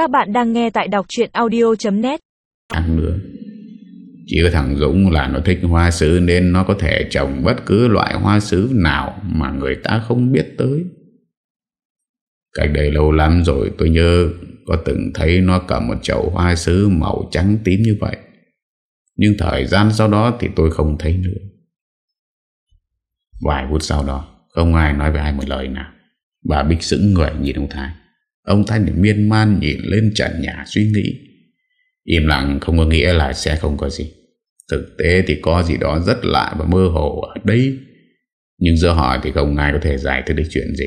Các bạn đang nghe tại đọc chuyện audio.net Ăn nữa Chỉ có thằng Dũng là nó thích hoa sứ Nên nó có thể trồng bất cứ loại hoa sứ nào Mà người ta không biết tới. Cách đây lâu lắm rồi tôi nhớ Có từng thấy nó cầm một chậu hoa sứ Màu trắng tím như vậy. Nhưng thời gian sau đó Thì tôi không thấy nữa. Vài phút sau đó, Không ai nói với ai một lời nào. Bà Bích sững người nhìn ông Thái. Ông thanh thì miên man nhìn lên trần nhà suy nghĩ. Im lặng, không có nghĩa là sẽ không có gì. Thực tế thì có gì đó rất lạ và mơ hồ ở đây. Nhưng giờ hỏi thì không ai có thể giải thích được chuyện gì.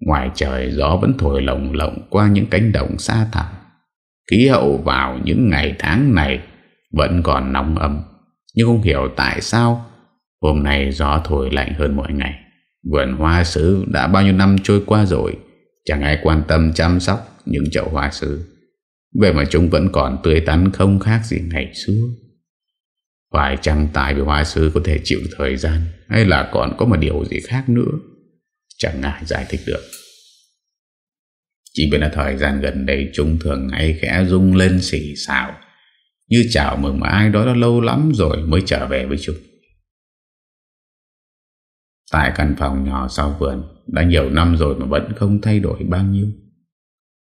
Ngoài trời, gió vẫn thổi lồng lộng qua những cánh đồng xa thẳm. Khí hậu vào những ngày tháng này vẫn còn nóng ấm. Nhưng không hiểu tại sao, hôm nay gió thổi lạnh hơn mỗi ngày. Vườn hoa sứ đã bao nhiêu năm trôi qua rồi. Chẳng ai quan tâm chăm sóc những chậu hoa sứ. Vậy mà chúng vẫn còn tươi tắn không khác gì ngày xưa. Phải chăng tại vì hoa sứ có thể chịu thời gian, Hay là còn có một điều gì khác nữa? Chẳng ai giải thích được. Chỉ biết là thời gian gần đây Chúng thường ngay khẽ rung lên xì xào, Như chào mừng mà ai đó đã lâu lắm rồi Mới trở về với chúng. Tại căn phòng nhỏ sau vườn, Đã nhiều năm rồi mà vẫn không thay đổi bao nhiêu.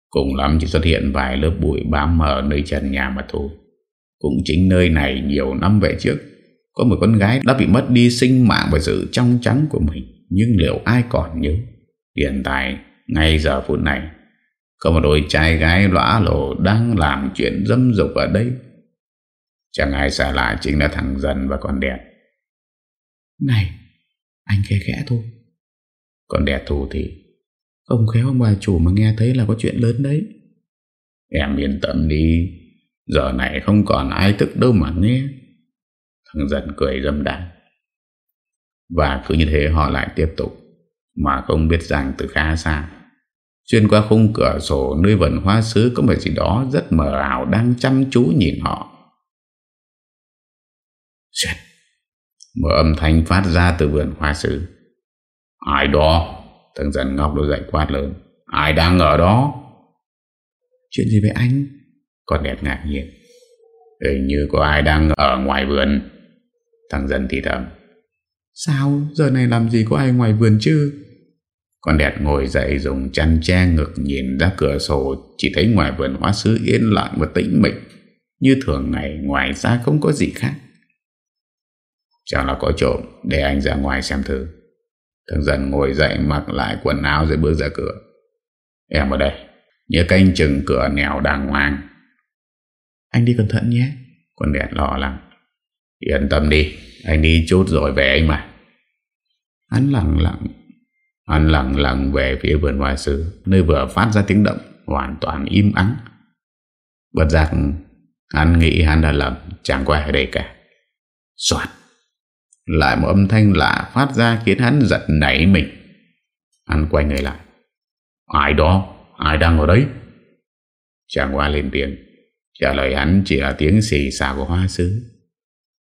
Cùng lắm chỉ xuất hiện vài lớp bụi bám mờ nơi trần nhà mà thôi. Cũng chính nơi này nhiều năm về trước, Có một con gái đã bị mất đi sinh mạng bởi sự trong trắng của mình. Nhưng liệu ai còn nhớ? Hiện tại, ngay giờ phút này, Có một đôi trai gái lõa lồ đang làm chuyện dâm dục ở đây. Chẳng ai xa lạ chính là thằng dần và con đẹp Này anh khẽ khẽ thôi. Còn đẹp thù thì? Không khéo ông bà chủ mà nghe thấy là có chuyện lớn đấy. Em yên tâm đi. Giờ này không còn ai thức đâu mà nghe. Thằng dần cười dâm đàn Và cứ như thế họ lại tiếp tục. Mà không biết rằng từ khá xa Xuyên qua khung cửa sổ Nơi vần hoa sứ có một gì đó Rất mờ ảo đang chăm chú nhìn họ. Xuyên Một âm thanh phát ra từ vườn hoa sứ. Ai đó? Thằng dần ngọc đôi dậy quát lớn. Ai đang ở đó? Chuyện gì với anh? Con đẹp ngạc nhiên. Hình như có ai đang ở ngoài vườn. Thằng dân thì thầm. Sao? Giờ này làm gì có ai ngoài vườn chứ? Con đẹp ngồi dậy dùng chăn che ngực nhìn ra cửa sổ Chỉ thấy ngoài vườn hóa sứ yên lặng và tĩnh mịch. Như thường ngày ngoài ra không có gì khác Chẳng là có trộm Để anh ra ngoài xem thử. Thằng dần ngồi dậy mặc lại quần áo rồi bước ra cửa. Em ở đây. Nhớ canh chừng cửa nèo đàng hoàng. Anh đi cẩn thận nhé. Con đẹp lo lắng. Yên tâm đi Anh đi chút rồi về anh mà. Hắn lặng lặng. Hắn lặng lặng về phía vườn hoa sư Nơi vừa phát ra tiếng động Hoàn toàn im ắng. Bất giác Hắn nghĩ hắn đã lầm Chẳng qua ở đây cả. Soạt lại một âm thanh lạ phát ra Khiến hắn giật nảy mình. Hắn quay người lại. Ai đó? Ai đang ở đấy? Chàng hoa lên tiếng. Trả lời hắn chỉ là tiếng xì xào của hoa sứ.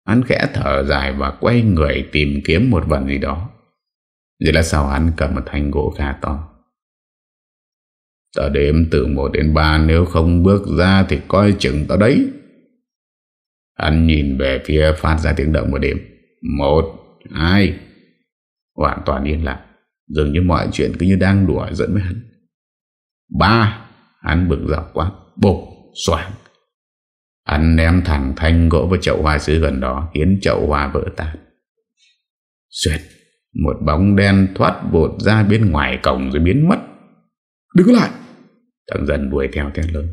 Hắn khẽ thở dài Và quay người tìm kiếm một vật gì đó. Rồi là sau hắn cầm một thanh gỗ khá to. Tớ đếm từ 1 đến 3 Nếu không bước ra thì coi chừng tao đấy. Hắn nhìn về phía phát ra tiếng động một đêm. Một, Hai. Hoàn toàn yên lặng. Dường như mọi chuyện cứ như đang đùa dẫn với hắn. Ba, Hắn bực dọc quá. Bột Xoảng. Hắn ném thẳng thanh gỗ vào chậu hoa sứ gần đó, Khiến chậu hoa vỡ tan. Xuyệt, Một bóng đen thoát bột ra bên ngoài cổng rồi biến mất. Đứng lại! Thằng dần đuổi theo theo lớn.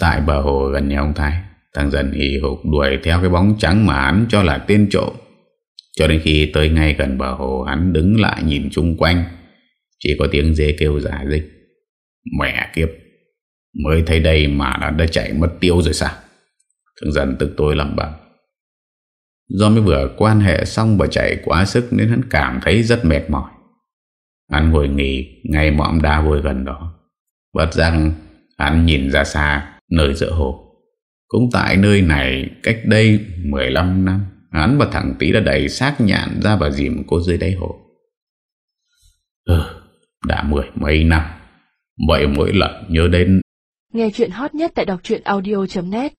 Tại bờ hồ gần nhà ông Thái Thằng dần hì hục đuổi theo cái bóng trắng mà hắn cho là tên trộm. Cho đến khi tới ngay gần bờ hồ, Hắn đứng lại nhìn chung quanh. Chỉ có tiếng dê kêu giả dịch Mẹ kiếp, Mới thấy đây mà nó đã chạy mất tiêu rồi sao? Thằng dần tức tôi lầm bầm Do mới vừa quan hệ xong và chạy quá sức Nên hắn cảm thấy rất mệt mỏi. Hắn ngồi nghỉ Ngay mõm đa vôi gần đó. Bất rằng hắn nhìn ra xa, Nơi giữa hồ. Cũng tại nơi này cách đây 15 năm, Hắn và thằng Tý đã đẩy xác nhạn ra và dìm cô dưới đáy hồ. Ừ Đã mười mấy năm. Vậy mỗi lần nhớ đến Nghe chuyện hot nhất tại đọc truyện audio.net